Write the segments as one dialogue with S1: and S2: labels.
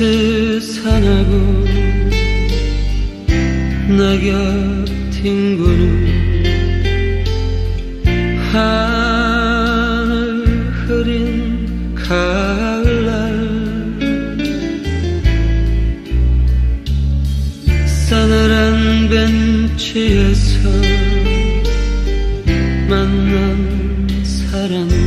S1: 스산하고 낙엽 뒹구는 하늘 흐린 가을날 싸늘한 벤치에서 만난 사람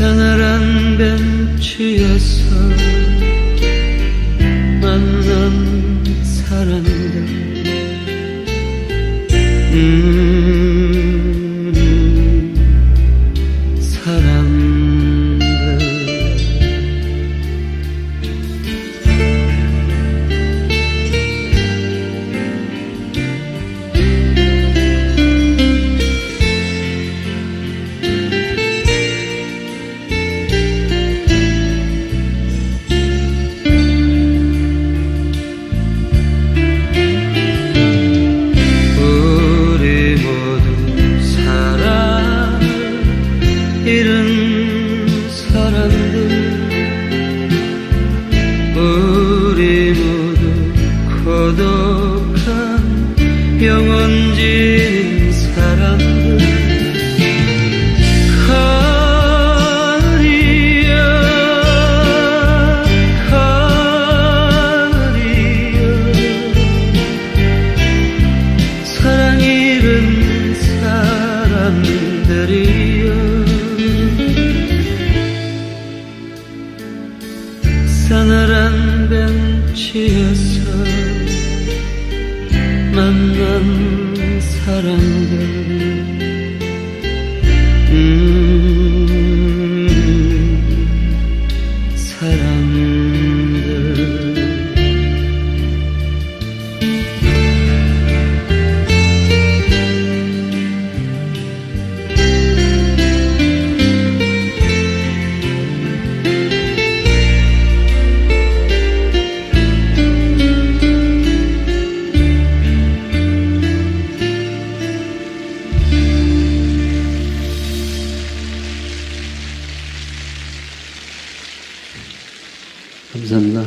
S1: 싸늘한 벤치에서 고독한 영원진 사람들 가을이야 가을이야. 사랑 잃은 사람들이여. 싸늘한 벤치에서 만난 사람들 الحمد لله